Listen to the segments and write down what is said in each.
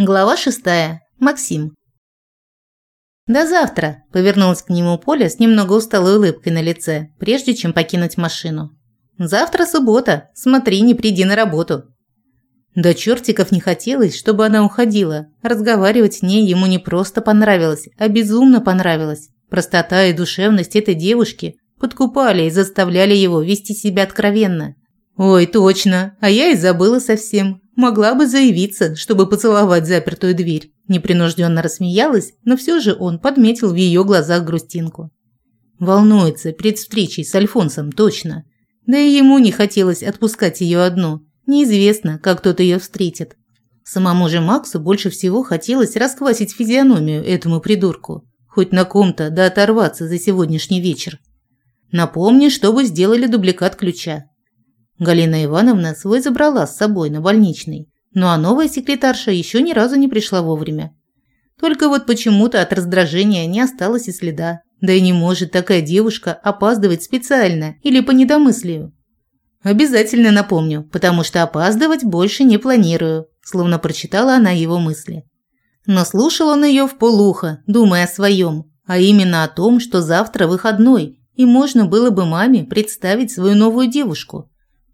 Глава шестая. Максим. «До завтра», – повернулась к нему Поля с немного усталой улыбкой на лице, прежде чем покинуть машину. «Завтра суббота. Смотри, не приди на работу». До чертиков не хотелось, чтобы она уходила. Разговаривать с ней ему не просто понравилось, а безумно понравилось. Простота и душевность этой девушки подкупали и заставляли его вести себя откровенно. «Ой, точно, а я и забыла совсем. Могла бы заявиться, чтобы поцеловать запертую дверь. Непринужденно рассмеялась, но все же он подметил в ее глазах грустинку. Волнуется перед встречей с Альфонсом, точно. Да и ему не хотелось отпускать ее одну. Неизвестно, как тот ее встретит. Самому же Максу больше всего хотелось расквасить физиономию этому придурку. Хоть на ком-то да оторваться за сегодняшний вечер. Напомни, чтобы сделали дубликат ключа. Галина Ивановна свой забрала с собой на больничный, ну а новая секретарша еще ни разу не пришла вовремя. Только вот почему-то от раздражения не осталось и следа. Да и не может такая девушка опаздывать специально или по недомыслию. Обязательно напомню, потому что опаздывать больше не планирую, словно прочитала она его мысли. Но слушал он ее в полухо, думая о своем, а именно о том, что завтра выходной, и можно было бы маме представить свою новую девушку.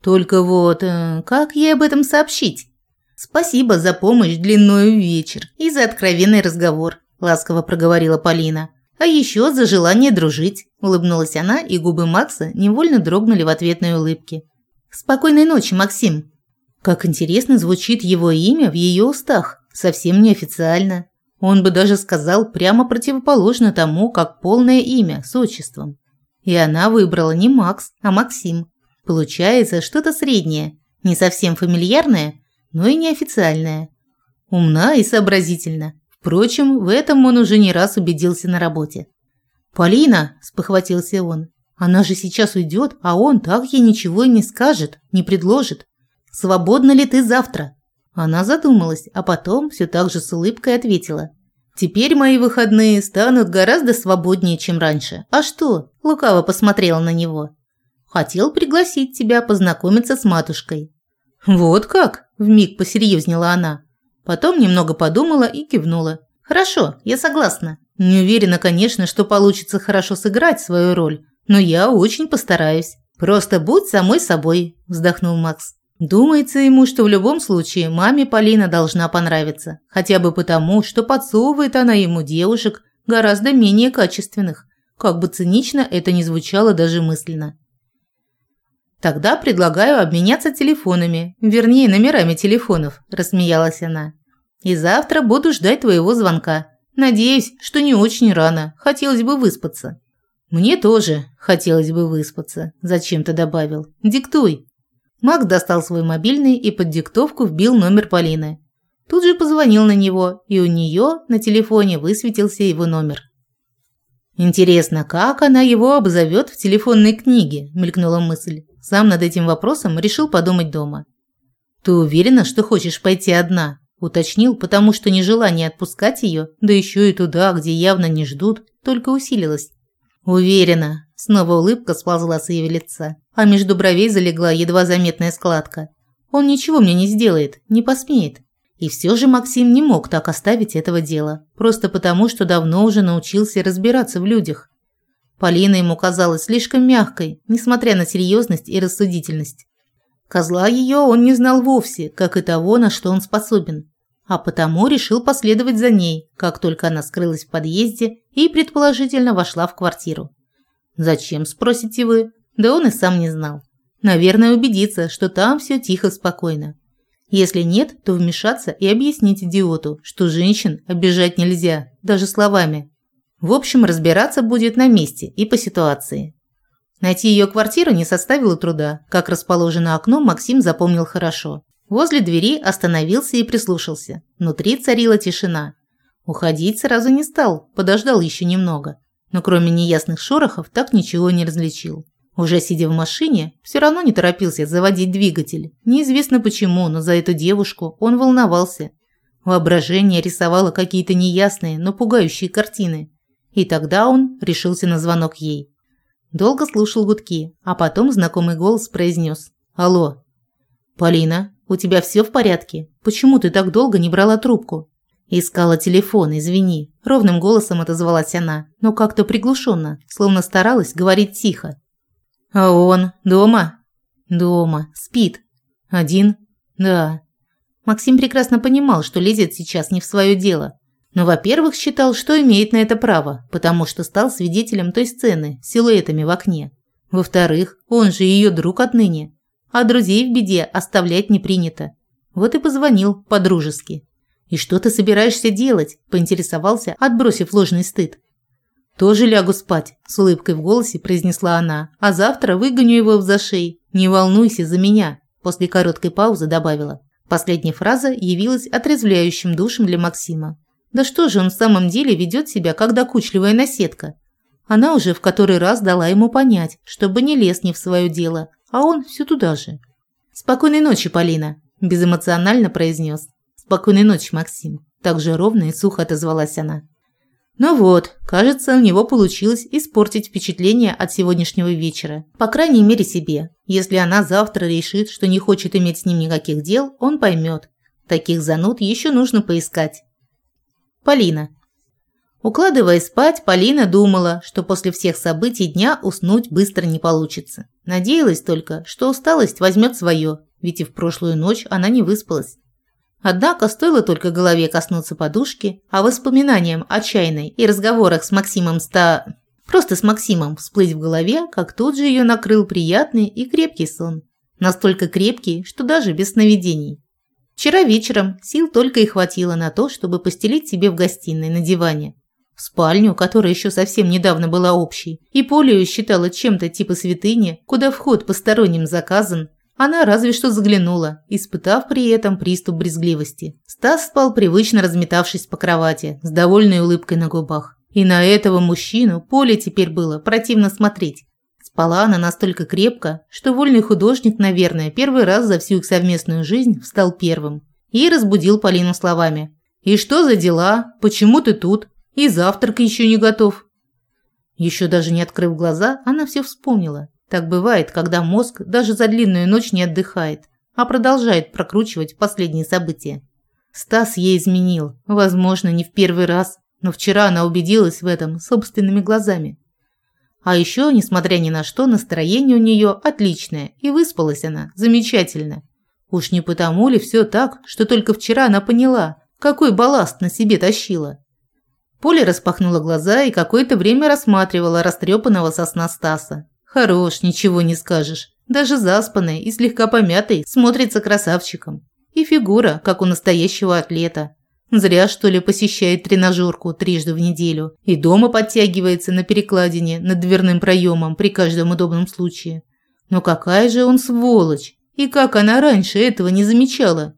Только вот, э, как ей об этом сообщить? Спасибо за помощь длиною вечер и за откровенный разговор, ласково проговорила Полина. А еще за желание дружить, улыбнулась она, и губы Макса невольно дрогнули в ответной улыбке. Спокойной ночи, Максим. Как интересно звучит его имя в ее устах, совсем неофициально. Он бы даже сказал прямо противоположно тому, как полное имя с отчеством. И она выбрала не Макс, а Максим. Получается что-то среднее, не совсем фамильярное, но и неофициальное. Умна и сообразительна. Впрочем, в этом он уже не раз убедился на работе. «Полина!» – спохватился он. «Она же сейчас уйдет, а он так ей ничего и не скажет, не предложит. Свободна ли ты завтра?» Она задумалась, а потом все так же с улыбкой ответила. «Теперь мои выходные станут гораздо свободнее, чем раньше. А что?» – лукаво посмотрела на него. Хотел пригласить тебя познакомиться с матушкой». «Вот как?» – вмиг посерьезнела она. Потом немного подумала и кивнула. «Хорошо, я согласна. Не уверена, конечно, что получится хорошо сыграть свою роль, но я очень постараюсь. Просто будь самой собой», – вздохнул Макс. Думается ему, что в любом случае маме Полина должна понравиться, хотя бы потому, что подсовывает она ему девушек гораздо менее качественных, как бы цинично это ни звучало даже мысленно. Тогда предлагаю обменяться телефонами, вернее, номерами телефонов, рассмеялась она. И завтра буду ждать твоего звонка. Надеюсь, что не очень рано. Хотелось бы выспаться. Мне тоже хотелось бы выспаться, зачем-то добавил. Диктуй. Макс достал свой мобильный и под диктовку вбил номер Полины. Тут же позвонил на него, и у нее на телефоне высветился его номер. Интересно, как она его обзовет в телефонной книге, мелькнула мысль. Сам над этим вопросом решил подумать дома. «Ты уверена, что хочешь пойти одна?» – уточнил, потому что нежелание отпускать ее, да еще и туда, где явно не ждут, только усилилось. «Уверена». Снова улыбка сползла с ее лица, а между бровей залегла едва заметная складка. «Он ничего мне не сделает, не посмеет». И все же Максим не мог так оставить этого дела, просто потому, что давно уже научился разбираться в людях. Полина ему казалась слишком мягкой, несмотря на серьезность и рассудительность. Козла ее он не знал вовсе, как и того, на что он способен. А потому решил последовать за ней, как только она скрылась в подъезде и, предположительно, вошла в квартиру. «Зачем?» – спросите вы. Да он и сам не знал. Наверное, убедиться, что там все тихо, спокойно. Если нет, то вмешаться и объяснить идиоту, что женщин обижать нельзя, даже словами. В общем, разбираться будет на месте и по ситуации. Найти ее квартиру не составило труда. Как расположено окно, Максим запомнил хорошо. Возле двери остановился и прислушался. Внутри царила тишина. Уходить сразу не стал, подождал еще немного. Но кроме неясных шорохов так ничего не различил. Уже сидя в машине, все равно не торопился заводить двигатель. Неизвестно почему, но за эту девушку он волновался. Воображение рисовало какие-то неясные, но пугающие картины. И тогда он решился на звонок ей. Долго слушал гудки, а потом знакомый голос произнес: «Алло». «Полина, у тебя все в порядке? Почему ты так долго не брала трубку?» Искала телефон, извини. Ровным голосом отозвалась она, но как-то приглушенно, словно старалась говорить тихо. А он дома? Дома. Спит. Один? Да. Максим прекрасно понимал, что лезет сейчас не в свое дело. Но, во-первых, считал, что имеет на это право, потому что стал свидетелем той сцены с силуэтами в окне. Во-вторых, он же ее друг отныне, а друзей в беде оставлять не принято. Вот и позвонил по-дружески. «И что ты собираешься делать?» – поинтересовался, отбросив ложный стыд. «Тоже лягу спать», – с улыбкой в голосе произнесла она. «А завтра выгоню его в зашей. Не волнуйся за меня», – после короткой паузы добавила. Последняя фраза явилась отрезвляющим душем для Максима. Да что же он в самом деле ведет себя, как докучливая наседка? Она уже в который раз дала ему понять, чтобы не лез не в свое дело, а он все туда же. «Спокойной ночи, Полина», – безэмоционально произнес. «Спокойной ночи, Максим», – так же ровно и сухо отозвалась она. Ну вот, кажется, у него получилось испортить впечатление от сегодняшнего вечера. По крайней мере себе. Если она завтра решит, что не хочет иметь с ним никаких дел, он поймет. Таких зануд еще нужно поискать. Полина. Укладываясь спать, Полина думала, что после всех событий дня уснуть быстро не получится. Надеялась только, что усталость возьмет свое, ведь и в прошлую ночь она не выспалась. Однако стоило только голове коснуться подушки, а воспоминаниям о чайной и разговорах с Максимом ста... Просто с Максимом всплыть в голове, как тут же ее накрыл приятный и крепкий сон. Настолько крепкий, что даже без сновидений. Вчера вечером сил только и хватило на то, чтобы постелить себе в гостиной на диване в спальню, которая еще совсем недавно была общей, и Полию считала чем-то типа святыни, куда вход посторонним заказан, она разве что заглянула, испытав при этом приступ брезгливости. Стас спал привычно разметавшись по кровати, с довольной улыбкой на губах. И на этого мужчину Поле теперь было противно смотреть. Спала она настолько крепко, что вольный художник, наверное, первый раз за всю их совместную жизнь встал первым. И разбудил Полину словами. «И что за дела? Почему ты тут? И завтрак еще не готов. Еще даже не открыв глаза, она все вспомнила. Так бывает, когда мозг даже за длинную ночь не отдыхает, а продолжает прокручивать последние события. Стас ей изменил, возможно, не в первый раз, но вчера она убедилась в этом собственными глазами. А еще, несмотря ни на что, настроение у нее отличное, и выспалась она замечательно. Уж не потому ли все так, что только вчера она поняла, какой балласт на себе тащила. Поля распахнула глаза и какое-то время рассматривала растрепанного сосна Стаса. Хорош, ничего не скажешь. Даже заспанный и слегка помятый смотрится красавчиком. И фигура, как у настоящего атлета. Зря, что ли, посещает тренажерку трижды в неделю и дома подтягивается на перекладине над дверным проемом при каждом удобном случае. Но какая же он сволочь! И как она раньше этого не замечала?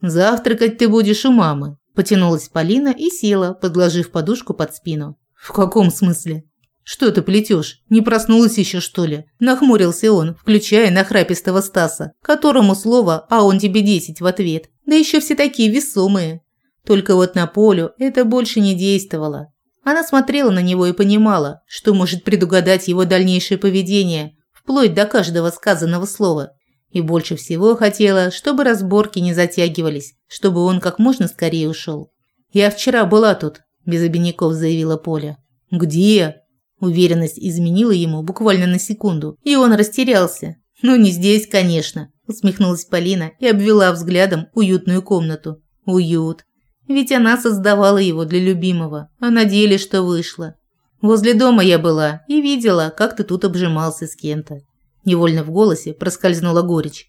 Завтракать ты будешь у мамы, Потянулась Полина и села, подложив подушку под спину. «В каком смысле?» «Что ты плетешь? Не проснулась еще, что ли?» Нахмурился он, включая нахрапистого Стаса, которому слово «а он тебе десять» в ответ. Да еще все такие весомые. Только вот на Полю это больше не действовало. Она смотрела на него и понимала, что может предугадать его дальнейшее поведение, вплоть до каждого сказанного слова. И больше всего хотела, чтобы разборки не затягивались, чтобы он как можно скорее ушел. «Я вчера была тут», – без обиняков заявила Поля. «Где?» Уверенность изменила ему буквально на секунду, и он растерялся. «Ну, не здесь, конечно», – усмехнулась Полина и обвела взглядом уютную комнату. «Уют. Ведь она создавала его для любимого, а на деле что вышло. Возле дома я была и видела, как ты тут обжимался с кем-то. Невольно в голосе проскользнула горечь.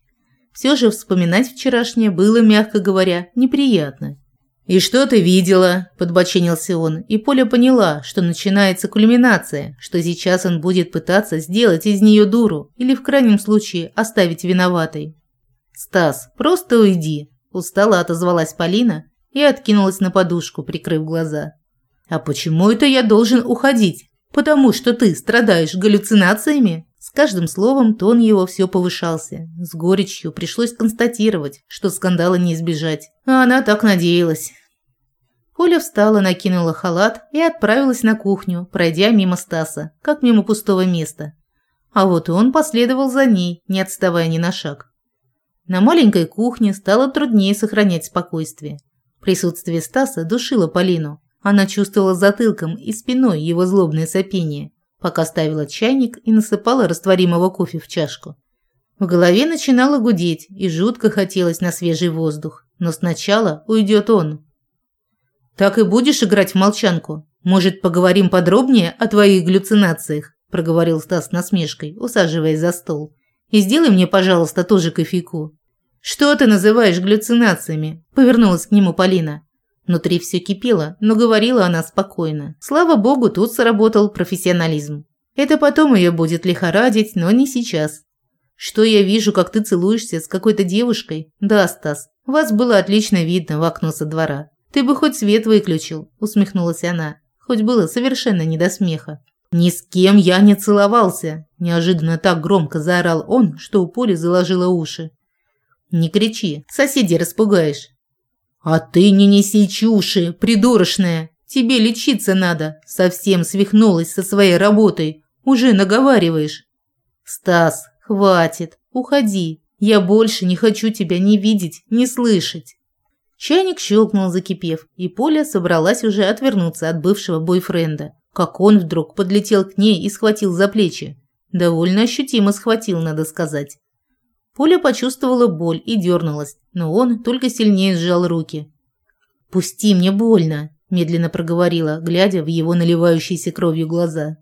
Все же вспоминать вчерашнее было, мягко говоря, неприятно. «И что ты видела?» – подбоченился он, и Поля поняла, что начинается кульминация, что сейчас он будет пытаться сделать из нее дуру или, в крайнем случае, оставить виноватой. «Стас, просто уйди!» – устало отозвалась Полина и откинулась на подушку, прикрыв глаза. «А почему это я должен уходить? Потому что ты страдаешь галлюцинациями?» С каждым словом тон его все повышался. С горечью пришлось констатировать, что скандала не избежать. А она так надеялась. Поля встала, накинула халат и отправилась на кухню, пройдя мимо Стаса, как мимо пустого места. А вот он последовал за ней, не отставая ни на шаг. На маленькой кухне стало труднее сохранять спокойствие. Присутствие Стаса душило Полину. Она чувствовала затылком и спиной его злобное сопение, пока ставила чайник и насыпала растворимого кофе в чашку. В голове начинало гудеть, и жутко хотелось на свежий воздух. Но сначала уйдет он. «Так и будешь играть в молчанку? Может, поговорим подробнее о твоих галлюцинациях?» – проговорил Стас насмешкой, усаживаясь за стол. «И сделай мне, пожалуйста, тоже кофейку». «Что ты называешь галлюцинациями?» – повернулась к нему Полина. Внутри все кипело, но говорила она спокойно. Слава богу, тут сработал профессионализм. Это потом ее будет лихорадить, но не сейчас. Что я вижу, как ты целуешься с какой-то девушкой? Да, Стас, вас было отлично видно в окно со двора. Ты бы хоть свет выключил, усмехнулась она. Хоть было совершенно не до смеха. Ни с кем я не целовался, неожиданно так громко заорал он, что у Поли заложило уши. Не кричи, соседей распугаешь. А ты не неси чуши, придурочная. Тебе лечиться надо. Совсем свихнулась со своей работой. Уже наговариваешь. Стас, «Хватит, уходи. Я больше не хочу тебя ни видеть, ни слышать». Чайник щелкнул, закипев, и Поля собралась уже отвернуться от бывшего бойфренда, как он вдруг подлетел к ней и схватил за плечи. Довольно ощутимо схватил, надо сказать. Поля почувствовала боль и дернулась, но он только сильнее сжал руки. «Пусти, мне больно», – медленно проговорила, глядя в его наливающиеся кровью глаза.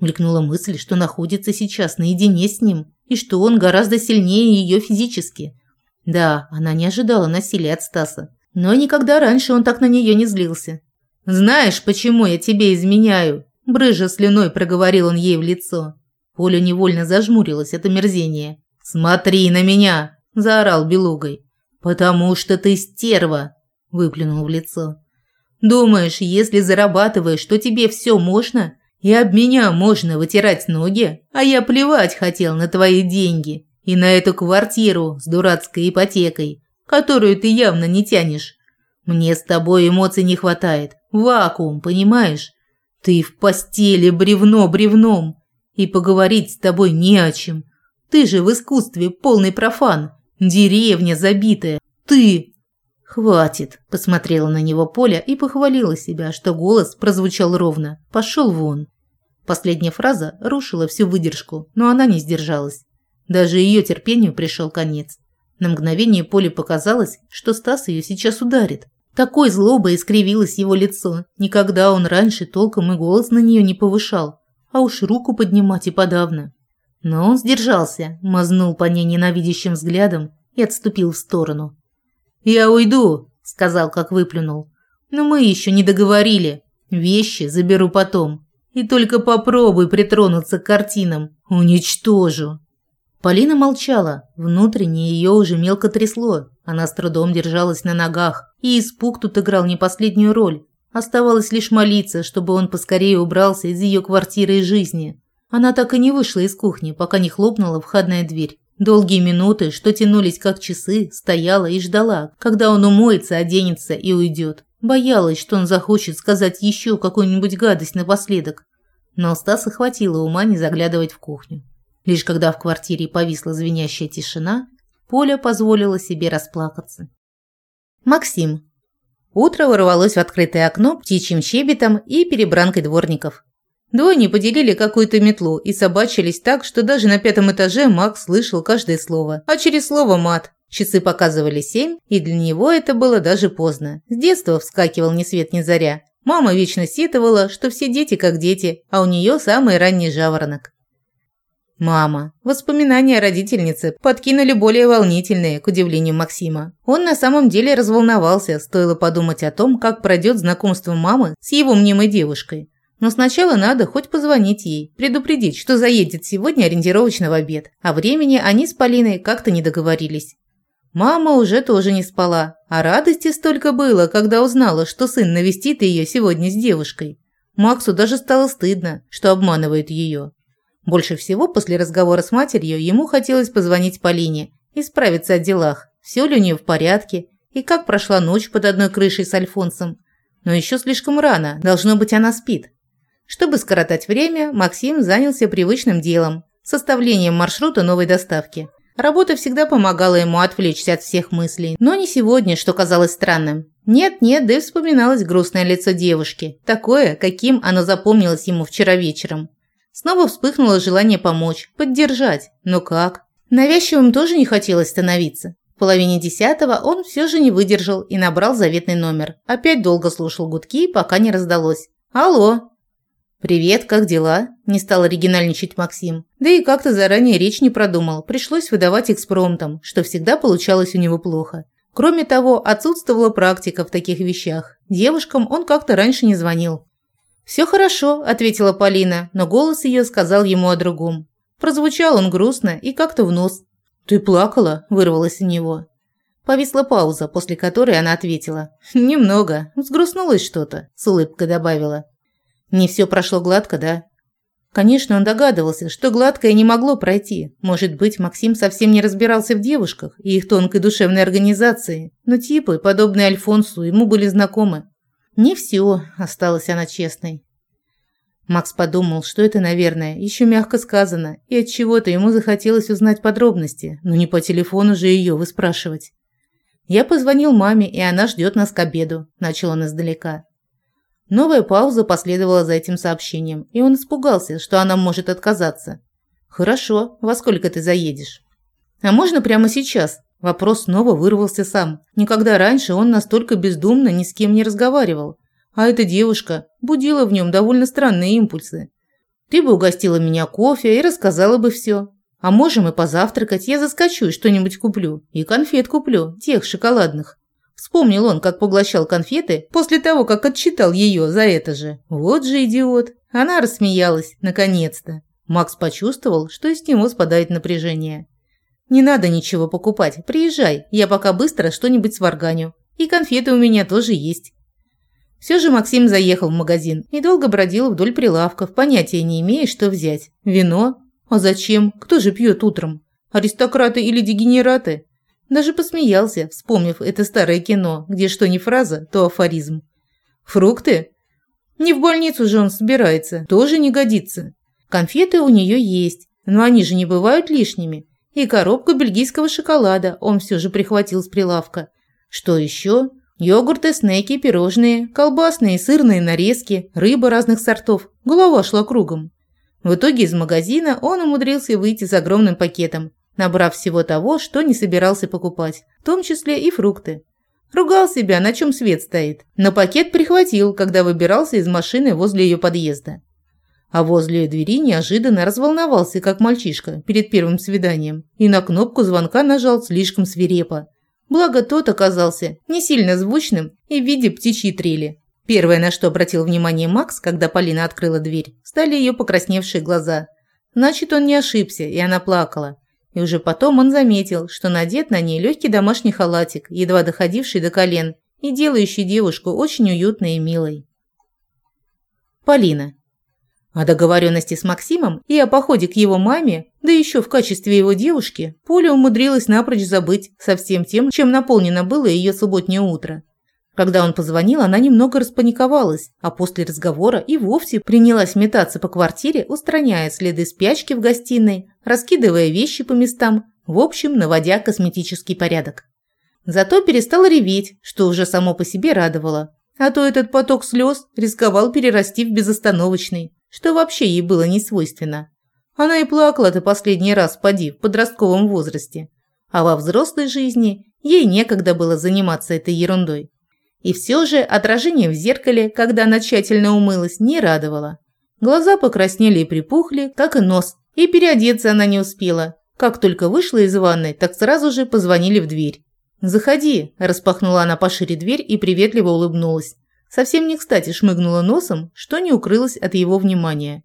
Мелькнула мысль, что находится сейчас наедине с ним и что он гораздо сильнее ее физически. Да, она не ожидала насилия от Стаса, но никогда раньше он так на нее не злился. «Знаешь, почему я тебе изменяю?» Брыжа слюной проговорил он ей в лицо. Поля невольно зажмурилась от омерзения. «Смотри на меня!» – заорал белугой. «Потому что ты стерва!» – выплюнул в лицо. «Думаешь, если зарабатываешь, то тебе все можно? И об меня можно вытирать ноги, а я плевать хотел на твои деньги и на эту квартиру с дурацкой ипотекой, которую ты явно не тянешь. Мне с тобой эмоций не хватает. Вакуум, понимаешь? Ты в постели бревно бревном, и поговорить с тобой не о чем. Ты же в искусстве полный профан, деревня забитая. Ты «Хватит!» – посмотрела на него Поля и похвалила себя, что голос прозвучал ровно. «Пошел вон!» Последняя фраза рушила всю выдержку, но она не сдержалась. Даже ее терпению пришел конец. На мгновение Поле показалось, что Стас ее сейчас ударит. Такой злобой искривилось его лицо. Никогда он раньше толком и голос на нее не повышал, а уж руку поднимать и подавно. Но он сдержался, мазнул по ней ненавидящим взглядом и отступил в сторону. «Я уйду», – сказал, как выплюнул. «Но мы еще не договорили. Вещи заберу потом. И только попробуй притронуться к картинам. Уничтожу». Полина молчала. Внутренне ее уже мелко трясло. Она с трудом держалась на ногах. И испуг тут играл не последнюю роль. Оставалось лишь молиться, чтобы он поскорее убрался из ее квартиры и жизни. Она так и не вышла из кухни, пока не хлопнула входная дверь. Долгие минуты, что тянулись как часы, стояла и ждала, когда он умоется, оденется и уйдет. Боялась, что он захочет сказать еще какую-нибудь гадость напоследок. Но Стаса хватило ума не заглядывать в кухню. Лишь когда в квартире повисла звенящая тишина, Поля позволила себе расплакаться. Максим. Утро ворвалось в открытое окно птичьим щебетом и перебранкой дворников. Двое не поделили какую-то метлу и собачились так, что даже на пятом этаже Макс слышал каждое слово, а через слово мат. Часы показывали семь, и для него это было даже поздно. С детства вскакивал ни свет ни заря. Мама вечно сетовала, что все дети как дети, а у нее самый ранний жаворонок. Мама. Воспоминания о родительнице подкинули более волнительные, к удивлению Максима. Он на самом деле разволновался, стоило подумать о том, как пройдет знакомство мамы с его мнимой девушкой. Но сначала надо хоть позвонить ей, предупредить, что заедет сегодня ориентировочно в обед. А времени они с Полиной как-то не договорились. Мама уже тоже не спала, а радости столько было, когда узнала, что сын навестит ее сегодня с девушкой. Максу даже стало стыдно, что обманывает ее. Больше всего после разговора с матерью ему хотелось позвонить Полине и справиться о делах, все ли у нее в порядке и как прошла ночь под одной крышей с Альфонсом. Но еще слишком рано, должно быть, она спит. Чтобы скоротать время, Максим занялся привычным делом – составлением маршрута новой доставки. Работа всегда помогала ему отвлечься от всех мыслей, но не сегодня, что казалось странным. Нет-нет, да и вспоминалось грустное лицо девушки, такое, каким оно запомнилось ему вчера вечером. Снова вспыхнуло желание помочь, поддержать. Но как? Навязчивым тоже не хотелось становиться. В половине десятого он все же не выдержал и набрал заветный номер. Опять долго слушал гудки, пока не раздалось. «Алло!» «Привет, как дела?» – не стал оригинальничать Максим. Да и как-то заранее речь не продумал, пришлось выдавать экспромтом, что всегда получалось у него плохо. Кроме того, отсутствовала практика в таких вещах. Девушкам он как-то раньше не звонил. «Все хорошо», – ответила Полина, но голос ее сказал ему о другом. Прозвучал он грустно и как-то в нос. «Ты плакала?» – вырвалось у него. Повисла пауза, после которой она ответила. «Немного. Сгрустнулось что-то», – с улыбкой добавила. Не все прошло гладко, да? Конечно, он догадывался, что гладкое не могло пройти. Может быть, Максим совсем не разбирался в девушках и их тонкой душевной организации, но типы, подобные Альфонсу, ему были знакомы. Не все, осталась она честной. Макс подумал, что это, наверное, еще мягко сказано, и от чего-то ему захотелось узнать подробности, но не по телефону же ее выспрашивать. Я позвонил маме, и она ждет нас к обеду, начал он издалека. Новая пауза последовала за этим сообщением, и он испугался, что она может отказаться. «Хорошо, во сколько ты заедешь?» «А можно прямо сейчас?» Вопрос снова вырвался сам. Никогда раньше он настолько бездумно ни с кем не разговаривал. А эта девушка будила в нем довольно странные импульсы. «Ты бы угостила меня кофе и рассказала бы все. А можем и позавтракать, я заскочу и что-нибудь куплю. И конфет куплю, тех шоколадных. Вспомнил он, как поглощал конфеты после того, как отчитал ее за это же. Вот же идиот. Она рассмеялась, наконец-то. Макс почувствовал, что из него спадает напряжение. «Не надо ничего покупать, приезжай, я пока быстро что-нибудь сварганю. И конфеты у меня тоже есть». Все же Максим заехал в магазин и долго бродил вдоль прилавков, понятия не имея, что взять. Вино? А зачем? Кто же пьет утром? Аристократы или дегенераты? Даже посмеялся, вспомнив это старое кино, где что не фраза, то афоризм. Фрукты? Не в больницу же он собирается, тоже не годится. Конфеты у нее есть, но они же не бывают лишними. И коробку бельгийского шоколада он все же прихватил с прилавка. Что еще? Йогурты, снеки, пирожные, колбасные сырные нарезки, рыба разных сортов. Голова шла кругом. В итоге из магазина он умудрился выйти с огромным пакетом, набрав всего того, что не собирался покупать, в том числе и фрукты. Ругал себя, на чем свет стоит, но пакет прихватил, когда выбирался из машины возле ее подъезда. А возле двери неожиданно разволновался, как мальчишка, перед первым свиданием, и на кнопку звонка нажал слишком свирепо. Благо тот оказался не сильно звучным и в виде птичьей трели. Первое, на что обратил внимание Макс, когда Полина открыла дверь, стали ее покрасневшие глаза. Значит, он не ошибся, и она плакала. И уже потом он заметил, что надет на ней легкий домашний халатик, едва доходивший до колен, и делающий девушку очень уютной и милой. Полина. О договоренности с Максимом и о походе к его маме, да еще в качестве его девушки, Поля умудрилась напрочь забыть со всем тем, чем наполнено было ее субботнее утро. Когда он позвонил, она немного распаниковалась, а после разговора и вовсе принялась метаться по квартире, устраняя следы спячки в гостиной, раскидывая вещи по местам, в общем, наводя косметический порядок. Зато перестала реветь, что уже само по себе радовало. А то этот поток слез рисковал перерасти в безостановочный, что вообще ей было не свойственно. Она и плакала-то последний раз, поди, в подростковом возрасте. А во взрослой жизни ей некогда было заниматься этой ерундой. И все же отражение в зеркале, когда она тщательно умылась, не радовало. Глаза покраснели и припухли, как и нос, и переодеться она не успела. Как только вышла из ванной, так сразу же позвонили в дверь. «Заходи», – распахнула она пошире дверь и приветливо улыбнулась. Совсем не кстати шмыгнула носом, что не укрылось от его внимания.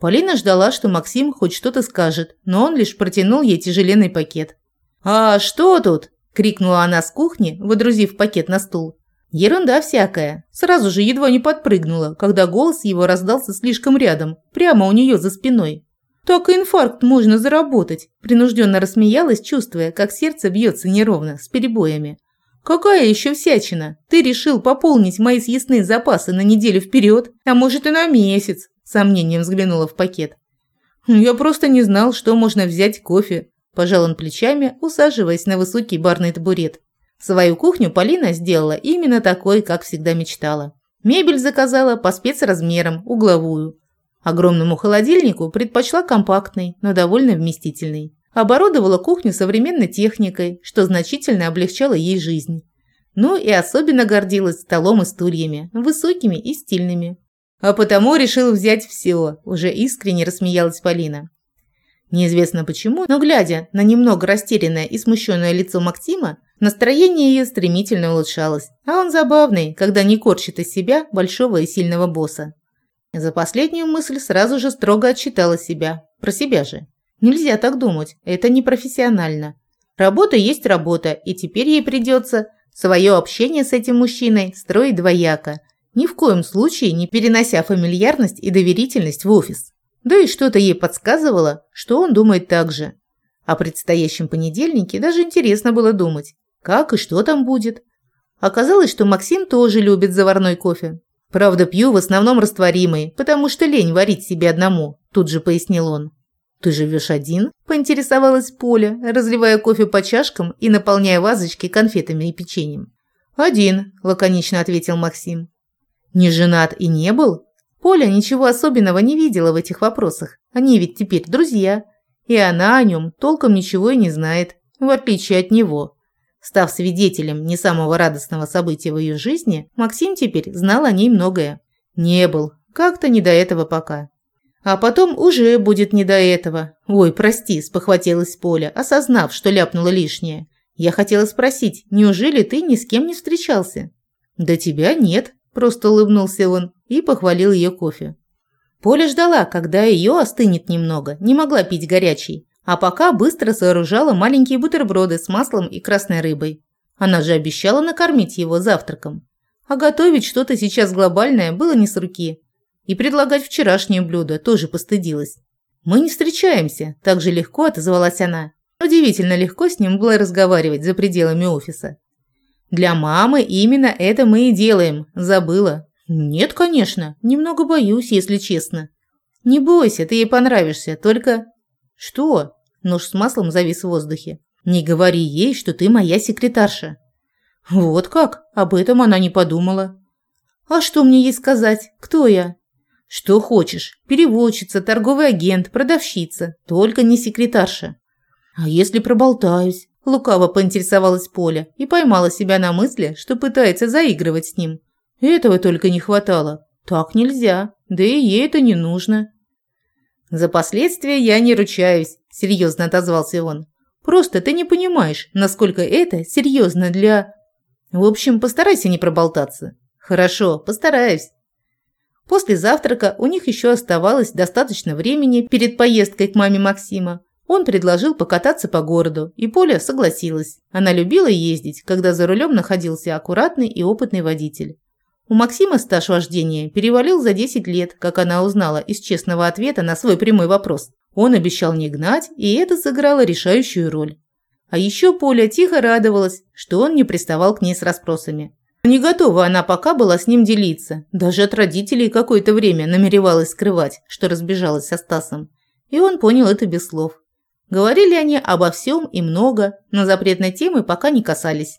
Полина ждала, что Максим хоть что-то скажет, но он лишь протянул ей тяжеленный пакет. «А что тут?» – крикнула она с кухни, выдрузив пакет на стул. Ерунда всякая. Сразу же едва не подпрыгнула, когда голос его раздался слишком рядом, прямо у нее за спиной. «Так инфаркт можно заработать», – принужденно рассмеялась, чувствуя, как сердце бьется неровно, с перебоями. «Какая еще всячина? Ты решил пополнить мои съестные запасы на неделю вперед, а может и на месяц?» – сомнением взглянула в пакет. «Я просто не знал, что можно взять кофе. Пожал он плечами, усаживаясь на высокий барный табурет. Свою кухню Полина сделала именно такой, как всегда мечтала. Мебель заказала по спецразмерам, угловую. Огромному холодильнику предпочла компактный, но довольно вместительный. Оборудовала кухню современной техникой, что значительно облегчало ей жизнь. Ну и особенно гордилась столом и стульями, высокими и стильными. А потому решил взять все, уже искренне рассмеялась Полина. Неизвестно почему, но глядя на немного растерянное и смущенное лицо Максима, настроение ее стремительно улучшалось, а он забавный, когда не корчит из себя большого и сильного босса. За последнюю мысль сразу же строго отчитала себя, про себя же. Нельзя так думать, это непрофессионально. Работа есть работа, и теперь ей придется свое общение с этим мужчиной строить двояко, ни в коем случае не перенося фамильярность и доверительность в офис. Да и что-то ей подсказывало, что он думает так же. О предстоящем понедельнике даже интересно было думать, как и что там будет. Оказалось, что Максим тоже любит заварной кофе. Правда, пью в основном растворимый, потому что лень варить себе одному, тут же пояснил он. «Ты живешь один?» – поинтересовалась Поля, разливая кофе по чашкам и наполняя вазочки конфетами и печеньем. «Один», – лаконично ответил Максим. «Не женат и не был?» Поля ничего особенного не видела в этих вопросах. Они ведь теперь друзья. И она о нем толком ничего и не знает, в отличие от него. Став свидетелем не самого радостного события в ее жизни, Максим теперь знал о ней многое. Не был. Как-то не до этого пока. А потом уже будет не до этого. Ой, прости, спохватилась Поля, осознав, что ляпнула лишнее. Я хотела спросить, неужели ты ни с кем не встречался? Да тебя нет, просто улыбнулся он и похвалил ее кофе. Поля ждала, когда ее остынет немного, не могла пить горячий, а пока быстро сооружала маленькие бутерброды с маслом и красной рыбой. Она же обещала накормить его завтраком. А готовить что-то сейчас глобальное было не с руки. И предлагать вчерашнее блюдо тоже постыдилась. «Мы не встречаемся», – так же легко отозвалась она. Удивительно легко с ним было разговаривать за пределами офиса. «Для мамы именно это мы и делаем. Забыла». «Нет, конечно. Немного боюсь, если честно». «Не бойся, ты ей понравишься, только...» «Что?» Нож с маслом завис в воздухе. «Не говори ей, что ты моя секретарша». «Вот как? Об этом она не подумала». «А что мне ей сказать? Кто я?» Что хочешь. Переводчица, торговый агент, продавщица. Только не секретарша. А если проболтаюсь? Лукаво поинтересовалась Поля и поймала себя на мысли, что пытается заигрывать с ним. Этого только не хватало. Так нельзя. Да и ей это не нужно. За последствия я не ручаюсь, серьезно отозвался он. Просто ты не понимаешь, насколько это серьезно для... В общем, постарайся не проболтаться. Хорошо, постараюсь. После завтрака у них еще оставалось достаточно времени перед поездкой к маме Максима. Он предложил покататься по городу, и Поля согласилась. Она любила ездить, когда за рулем находился аккуратный и опытный водитель. У Максима стаж вождения перевалил за 10 лет, как она узнала из честного ответа на свой прямой вопрос. Он обещал не гнать, и это сыграло решающую роль. А еще Поля тихо радовалась, что он не приставал к ней с расспросами. Не готова она пока была с ним делиться. Даже от родителей какое-то время намеревалась скрывать, что разбежалась со Стасом. И он понял это без слов. Говорили они обо всем и много, но запретной темы пока не касались.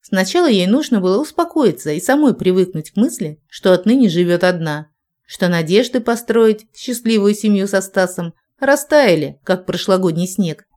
Сначала ей нужно было успокоиться и самой привыкнуть к мысли, что отныне живет одна, что надежды построить счастливую семью со Стасом растаяли, как прошлогодний снег,